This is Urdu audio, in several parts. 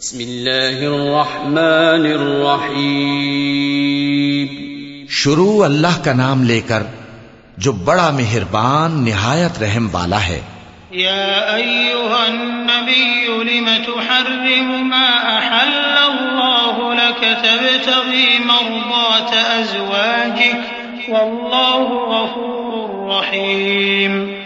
بسم اللہ الرحمن الرحیم۔ شروع اللہ کا نام لے کر جو بڑا مہربان نہایت رحم والا ہے۔ يا أيها النبي لم تحرم ما أحل الله لك تبتغي مرضات أزواجك والله غفور رحيم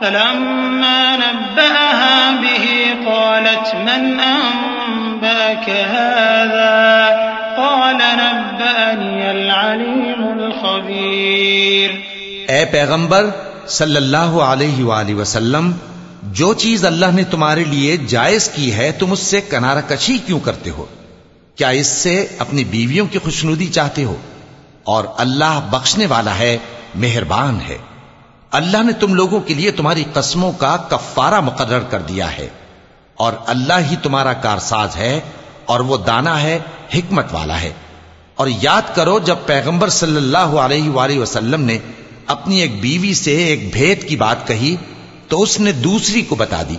فلما نبأها به قالت من أنباك هذا؟ قال نبأني العليم الخبير. اے پیغمبر صلی اللہ علیہ وآلہ وسلم، جو چیز اللہ نے تمہارے لیے جائز کی ہے، تم اس سے کنارہ کچھی کیوں کرتے ہو؟ کیا اس سے اپنی بیویوں کی خوشنودی چاہتے ہو؟ اور اللہ بخشنے والا ہے، مہربان ہے۔ اللہ نے تم لوگوں کے لیے تمہاری قسموں کا کفارہ مقرر کر دیا ہے اور اللہ ہی تمہارا کارساز ہے اور وہ دانا ہے، حکمت والا ہے۔ اور یاد کرو جب پیغمبر صلی اللہ علیہ وآلہ وسلم نے اپنی ایک بیوی سے ایک بھید کی بات کہی تو اس نے دوسری کو بتا دی۔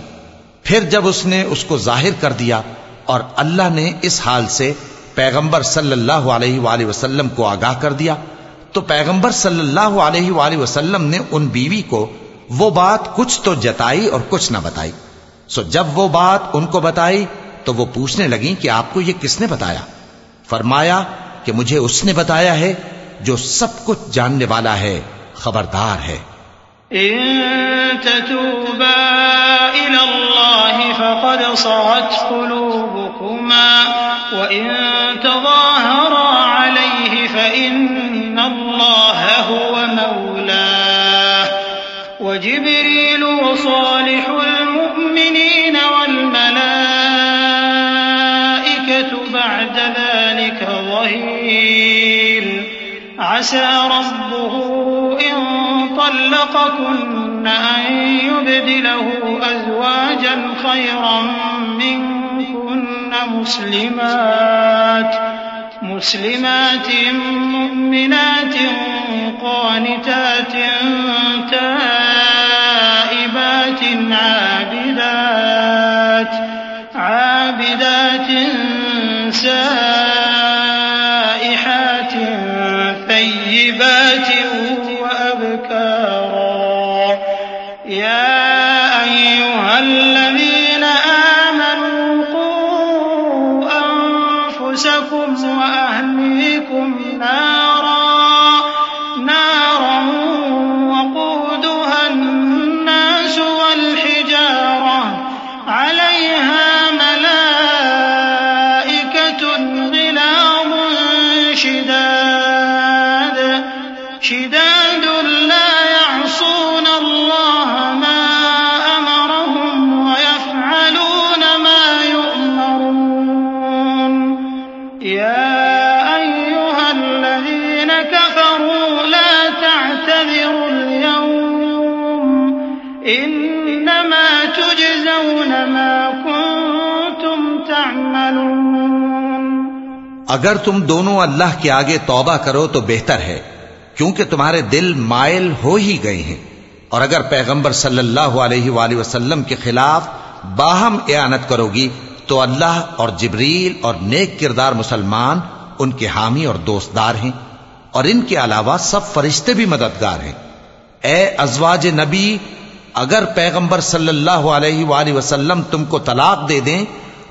پھر جب اس نے اس کو ظاہر کر دیا اور اللہ نے اس حال سے پیغمبر صلی اللہ علیہ وآلہ وسلم کو آگاہ کر دیا تو پیغمبر صلی اللہ علیہ وآلہ وسلم نے ان بیوی کو وہ بات کچھ تو جتائی اور کچھ نہ بتائی۔ سو جب وہ بات ان کو بتائی تو وہ پوچھنے لگیں کہ آپ کو یہ کس نے بتایا؟ فرمایا کہ مجھے اس نے بتایا ہے جو سب کچھ جاننے والا ہے، خبردار ہے۔ إن تتوبا إلى الله فقد صغت قلوبكما وإن تظاهرا وصالح المؤمنين والملائكة بعد ذلك ظهير. عسى ربه إن طلقكن أن يبدله أزواجا خيرا منكن مسلمات مسلمات مؤمنات قانتات تائبات ثيبات ما كنتم تعملون۔ اگر تم دونوں اللہ کے آگے توبہ کرو تو بہتر ہے، کیونکہ تمہارے دل مائل ہو ہی گئے ہیں۔ اور اگر پیغمبر صلی اللہ علیہ وآلہ وسلم کے خلاف باہم اعانت کرو گی، تو اللہ اور جبریل اور نیک کردار مسلمان ان کے حامی اور دوستدار ہیں۔ اور ان کے علاوہ سب فرشتے بھی مددگار ہیں۔ اے ازواج نبی اگر پیغمبر صلی اللہ علیہ وآلہ وسلم تم کو طلاق دے دیں،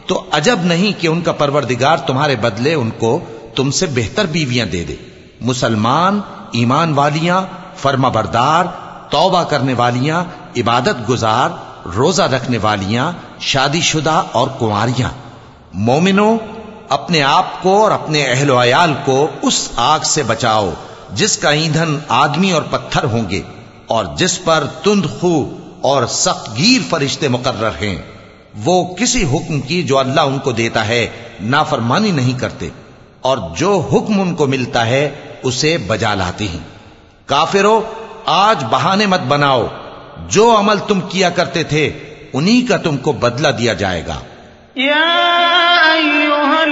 تو عجب نہیں کہ ان کا پروردگار تمہارے بدلے ان کو تم سے بہتر بیویاں دے دے۔ مسلمان، ایمان والیاں، فرما بردار، توبہ کرنے والیاں، عبادت گزار، روزہ رکھنے والیاں، شادی شدہ اور کنواریاں۔ مومنوں، اپنے آپ کو اور اپنے اہل و عیال کو اس آگ سے بچاؤ، جس کا ایندھن آدمی اور پتھر ہوں گے۔ اور جس پر تند خو اور سخت گیر فرشتے مقرر ہیں، وہ کسی حکم کی جو اللہ ان کو دیتا ہے نافرمانی نہیں کرتے، اور جو حکم ان کو ملتا ہے اسے بجا لاتی ہیں۔ کافرو، آج بہانے مت بناؤ، جو عمل تم کیا کرتے تھے، انہی کا تم کو بدلہ دیا جائے گا۔ يا أيها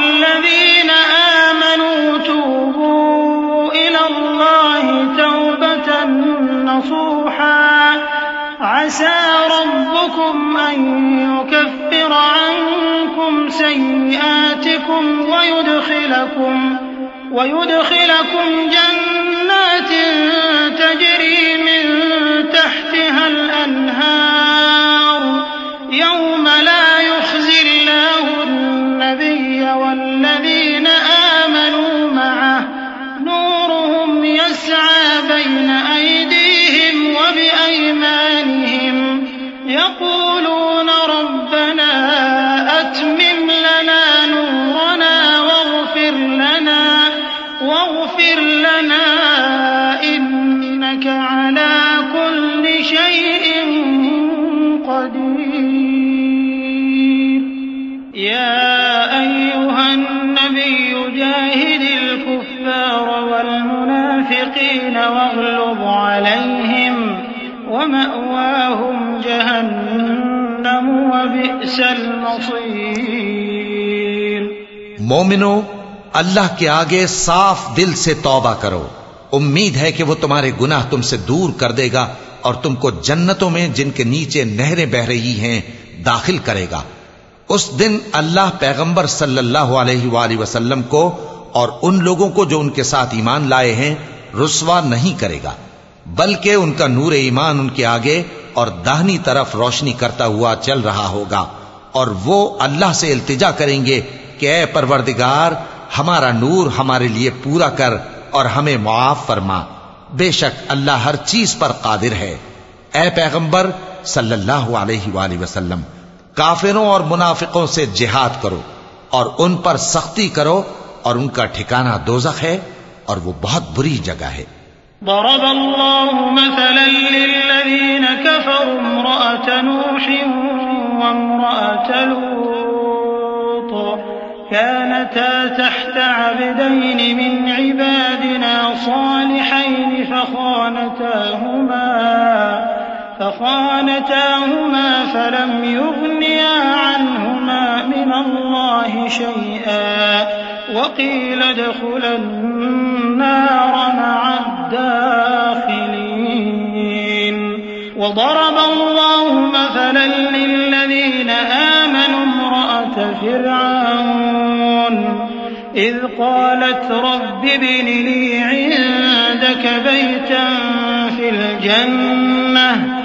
آمنوا توبوا إلى الله توبة نصوحا عسى ربكم أن يكفر عنكم سيئاتكم ويدخلكم ويدخلكم جنات تجري من والمنافقين واغلظ عليهم ومأواهم جهنم وبئس المصير. مومنو، اللہ کے آگے صاف دل سے توبہ کرو۔ امید ہے کہ وہ تمہارے گناہ تم سے دور کر دے گا اور تم کو جنتوں میں جن کے نیچے نہریں بہ رہی ہیں داخل کرے گا۔ اس دن اللہ پیغمبر صلی اللہ علیہ وآلہ وسلم کو اور ان لوگوں کو جو ان کے ساتھ ایمان لائے ہیں رسوا نہیں کرے گا، بلکہ ان کا نور ایمان ان کے آگے اور داہنی طرف روشنی کرتا ہوا چل رہا ہوگا اور وہ اللہ سے التجا کریں گے کہ اے پروردگار، ہمارا نور ہمارے لیے پورا کر اور ہمیں معاف فرما۔ بے شک اللہ ہر چیز پر قادر ہے۔ اے پیغمبر، صلی اللہ علیہ وآلہ وسلم، کافروں اور منافقوں سے جہاد کرو اور ان پر سختی کرو اور ان کا ٹھکانہ دوزخ ہے۔ اور وہ بہت بری جگہ ہے۔ ضرب الله مثلا للذين كفروا امرأة نوح وامرأة لوط كانتا تحت عبدين من عبادنا صالحين فخانتاهما فخانتاهما فلم يغنيا عنهما من الله شيئا. وقيل ادخلا النار مع الداخلين. وضرب الله مثلا للذين آمنوا امرأة فرعون. إذ قالت رب ابن لي عندك بيتا في الجنة.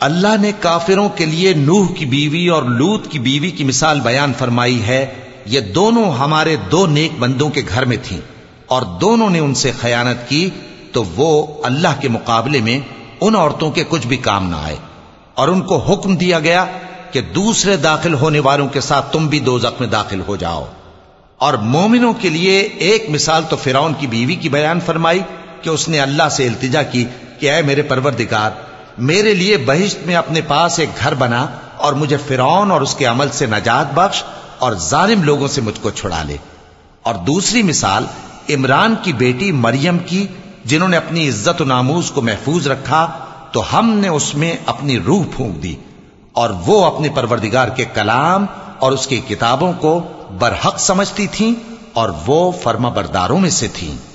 اللہ نے کافروں کے لیے نوح کی بیوی اور لوت کی بیوی کی مثال بیان فرمائی ہے، یہ دونوں ہمارے دو نیک بندوں کے گھر میں تھیں۔ اور دونوں نے ان سے خیانت کی تو وہ اللہ کے مقابلے میں ان عورتوں کے کچھ بھی کام نہ آئے۔ اور ان کو حکم دیا گیا کہ دوسرے داخل ہونے والوں کے ساتھ تم بھی دو میں داخل ہو جاؤ۔ اور مومنوں کے لیے ایک مثال تو فرعون کی بیوی کی بیان فرمائی کہ اس نے اللہ سے التجا کی کہ اے میرے پروردگار میرے لیے بہشت میں اپنے پاس ایک گھر بنا اور مجھے فرعون اور اس کے عمل سے نجات بخش اور ظالم لوگوں سے مجھ کو چھڑا لے۔ اور دوسری مثال، عمران کی بیٹی مریم کی، جنہوں نے اپنی عزت و ناموز کو محفوظ رکھا، تو ہم نے اس میں اپنی روح پھونک دی اور وہ اپنے پروردگار کے کلام اور اس کی کتابوں کو برحق سمجھتی تھیں اور وہ فرما برداروں میں سے تھیں۔